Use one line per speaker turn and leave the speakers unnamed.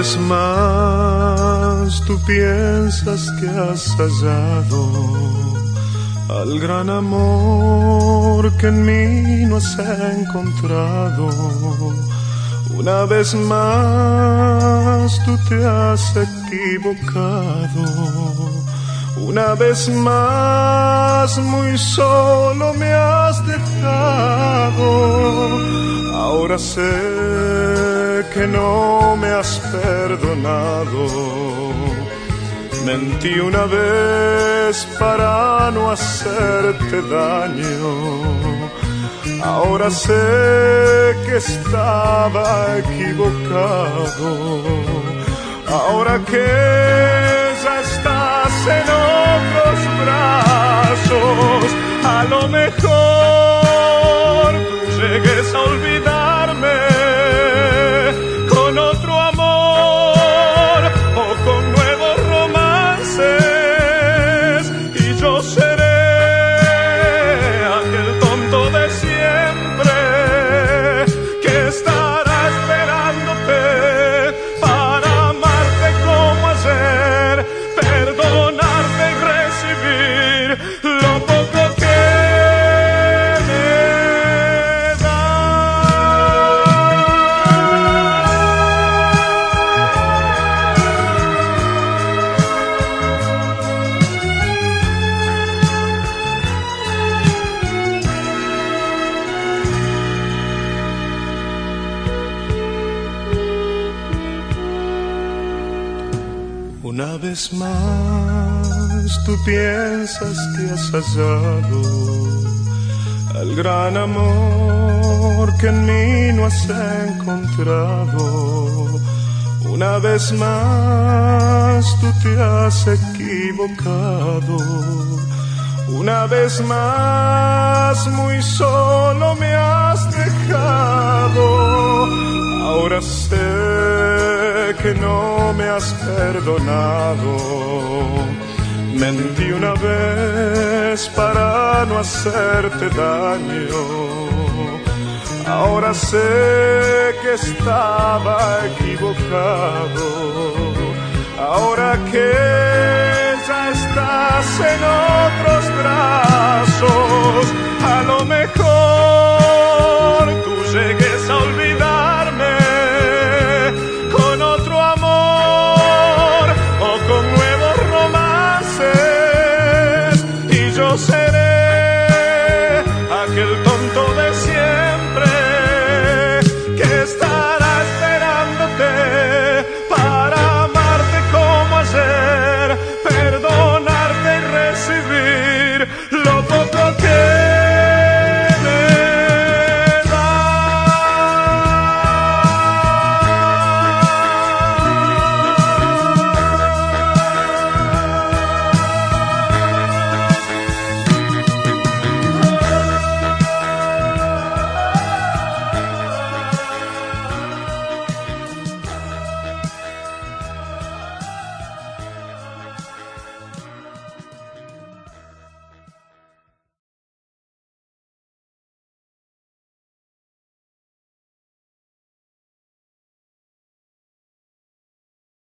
vez más tú piensas que has hallado al gran amor que en mí no has encontrado. Una vez más tú te has equivocado. Una vez más muy solo me has dejado. Ahora sé que no me has perdonado. Mentí una vez para no hacerte daño. Ahora sé que estaba equivocado. Ahora que ya estás en otros brazos, a lo mejor piensas que has hallado al gran amor que en mí no has encontrado. Una vez más tú te has equivocado. Una vez más muy solo me has dejado. Ahora sé que no me has perdonado Mentí una vez para no hacerte daño. Ahora sé que estaba equivocado. Ahora que ya estás en otros brazos,